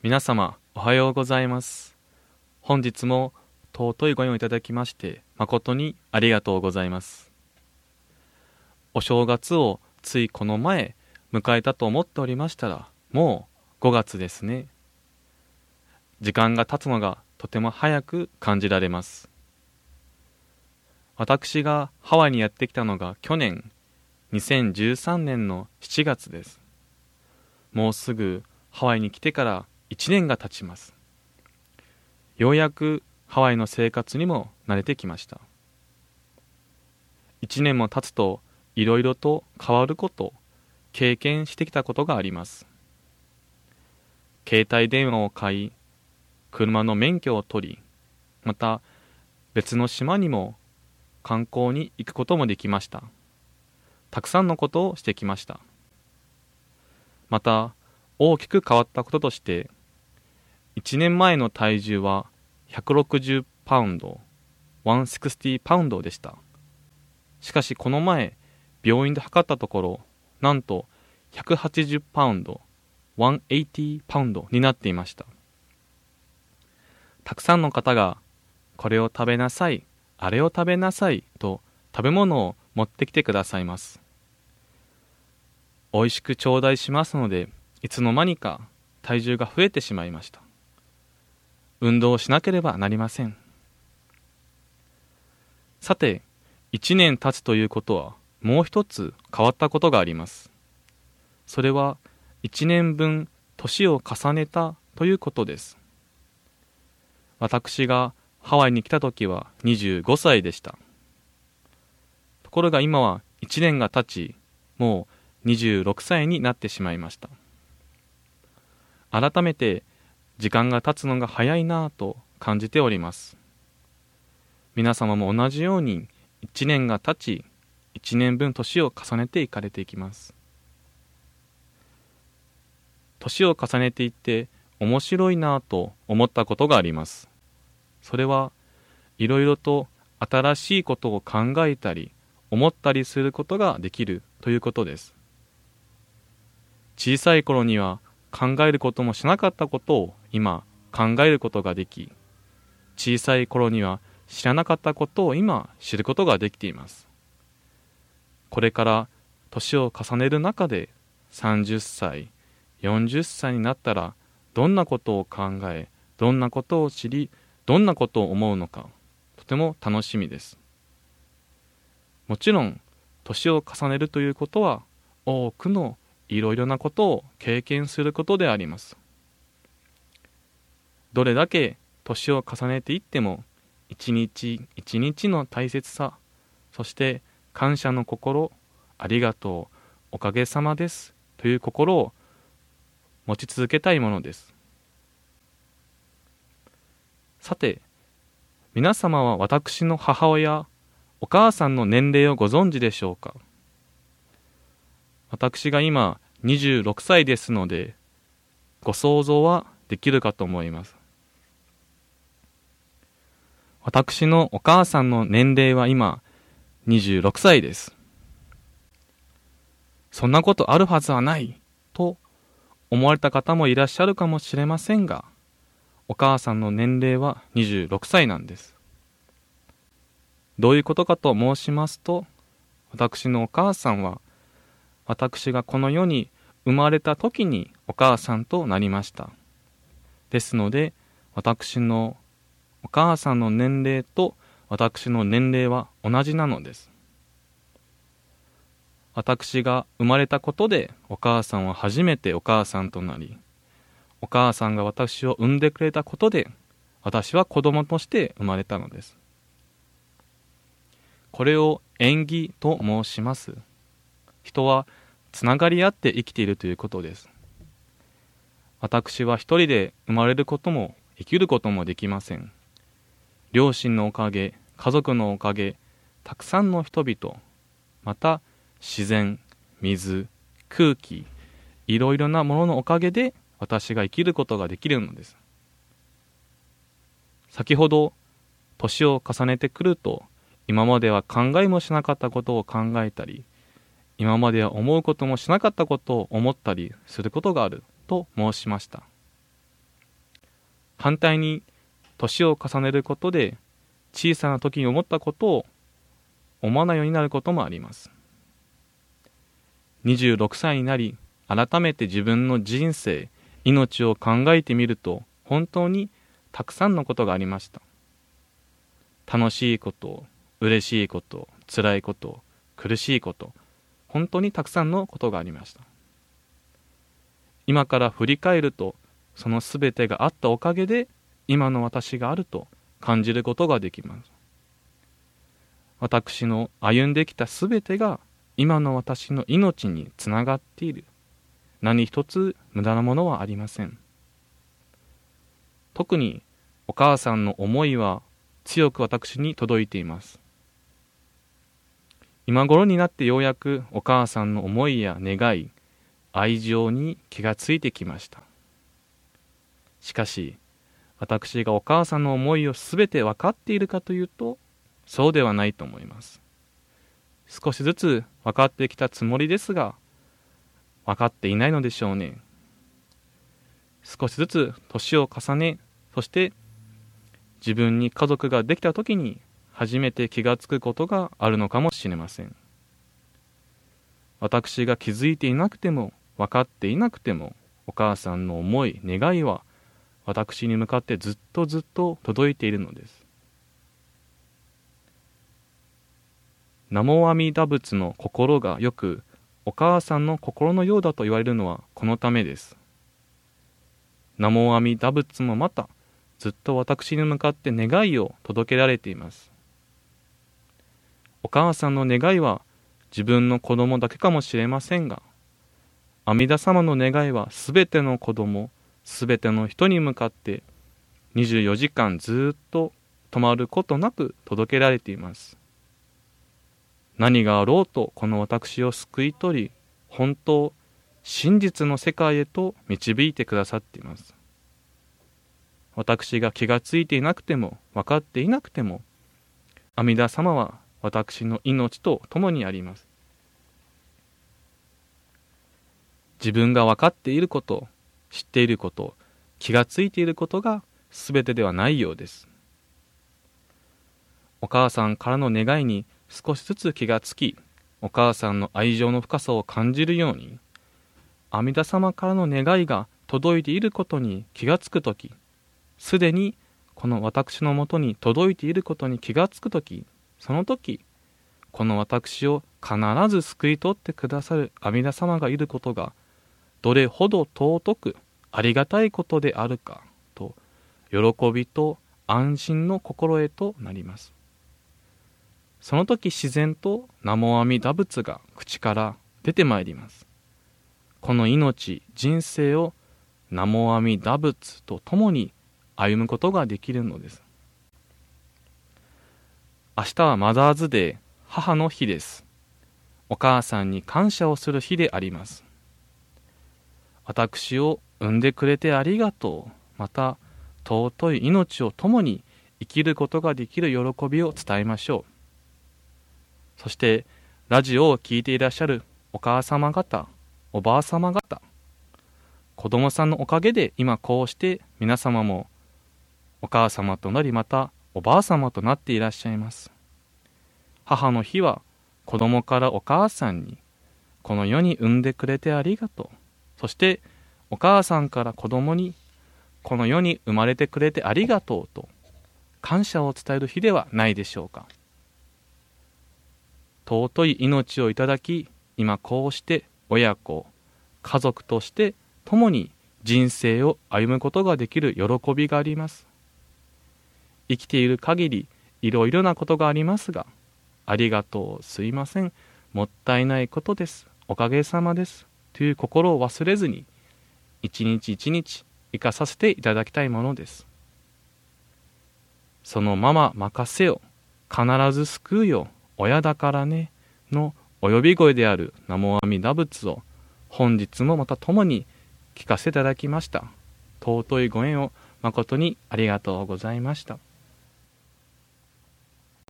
皆様おはようございます。本日も尊いご縁をいただきまして誠にありがとうございます。お正月をついこの前迎えたと思っておりましたらもう5月ですね。時間が経つのがとても早く感じられます。私がハワイにやってきたのが去年2013年の7月です。もうすぐハワイに来てから1年が経ちます。ようやくハワイの生活にも慣れてきました。1年も経つといろいろと変わること経験してきたことがあります。携帯電話を買い車の免許を取りまた別の島にも観光に行くこともできました。たくさんのことをしてきました。また大きく変わったこととして1年前の体重は160パウンド160パウンドでした。しかしこの前病院で測ったところなんと180パウンド180パウンドになっていました。たくさんの方がこれを食べなさいあれを食べなさいと食べ物を持ってきてくださいます。美味しく頂戴しますのでいつの間にか体重が増えてしまいました。運動しなければなりません。さて1年経つということはもう一つ変わったことがあります。それは1年分年を重ねたということです。私がハワイに来た時は25歳でした。ところが今は1年が経ちもう26歳になってしまいました。改めて時間が経つのが早いなぁと感じております。皆様も同じように1年が経ち1年分年を重ねていかれていきます。年を重ねていって面白いなぁと思ったことがあります。それはいろいろと新しいことを考えたり思ったりすることができるということです。小さい頃には考えることもしなかったことを今考えることができ小さい頃には知らなかったことを今知ることができています。これから年を重ねる中で30歳40歳になったらどんなことを考えどんなことを知りどんなことを思うのかとても楽しみです。もちろん年を重ねるということは多くのいろいろなことを経験することであります。どれだけ年を重ねていっても一日一日の大切さそして感謝の心ありがとうおかげさまですという心を持ち続けたいものです。さて皆様は私の母親お母さんの年齢をご存知でしょうか？私が今26歳ですのでご想像はできるかと思います。私のお母さんの年齢は今26歳です。そんなことあるはずはないと思われた方もいらっしゃるかもしれませんがお母さんの年齢は26歳なんです。どういうことかと申しますと私のお母さんは私がこの世に生まれた時にお母さんとなりました。ですので私のお母さんの年齢と私の年齢は同じなのです。私が生まれたことでお母さんは初めてお母さんとなりお母さんが私を産んでくれたことで私は子供として生まれたのです。これを縁起と申します。人はつながり合って生きているということです。私は一人で生まれることも生きることもできません。両親のおかげ家族のおかげたくさんの人々また自然水空気いろいろなもののおかげで私が生きることができるのです。先ほど年を重ねてくると今までは考えもしなかったことを考えたり今までは思うこともしなかったことを思ったりすることがあると申しました。反対に年を重ねることで小さな時に思ったことを思わないようになることもあります。26歳になり改めて自分の人生命を考えてみると本当にたくさんのことがありました。楽しいこと嬉しいこと辛いこと苦しいこと本当にたくさんのことがありました。今から振り返るとその全てがあったおかげで今の私があると感じることができます。私の歩んできた全てが今の私の命につながっている。何一つ無駄なものはありません。特にお母さんの思いは強く私に届いています。今頃になってようやくお母さんの思いや願い愛情に気がついてきました。しかし私がお母さんの思いを全て分かっているかというとそうではないと思います。少しずつ分かってきたつもりですが分かっていないのでしょうね。少しずつ年を重ねそして自分に家族ができた時に初めて気がつくことがあるのかもしれません。私が気づいていなくても分かっていなくてもお母さんの思い願いは私に向かってずっとずっと届いているのです。南無阿弥陀仏の心がよくお母さんの心のようだと言われるのはこのためです。南無阿弥陀仏もまたずっと私に向かって願いを届けられています。お母さんの願いは自分の子供だけかもしれませんが阿弥陀様の願いはすべての子供すべての人に向かって24時間ずっと止まることなく届けられています。何があろうとこの私を救い取り本当真実の世界へと導いてくださっています。私が気がついていなくても分かっていなくても阿弥陀様は私の命と共にあります。自分が分かっていること知っていること気がついていることが全てではないようです。お母さんからの願いに少しずつ気がつきお母さんの愛情の深さを感じるように阿弥陀様からの願いが届いていることに気がつくときすでにこの私のもとに届いていることに気がつくときその時この私を必ず救い取ってくださる阿弥陀様がいることがどれほど尊くありがたいことであるかと喜びと安心の心得となります。その時自然と南無阿弥陀仏が口から出てまいります。この命人生を南無阿弥陀仏と共に歩むことができるのです。明日はマザーズデー母の日です。お母さんに感謝をする日であります。私を産んでくれてありがとう。また尊い命を共に生きることができる喜びを伝えましょう。そしてラジオを聴いていらっしゃるお母様方おばあ様方子供さんのおかげで今こうして皆様もお母様となりまたおばあ様となっていらっしゃいます。母の日は子供からお母さんにこの世に産んでくれてありがとう。そしてお母さんから子供にこの世に生まれてくれてありがとうと感謝を伝える日ではないでしょうか。尊い命をいただき今こうして親子家族として共に人生を歩むことができる喜びがあります。生きている限りいろいろなことがありますがありがとうすいません。もったいないことです。おかげさまです。という心を忘れずに一日一日生かさせていただきたいものです。そのまま任せよ。必ず救うよ。親だからね。のお呼び声である南無阿弥陀仏を本日もまた共に聞かせていただきました。尊いご縁を誠にありがとうございました。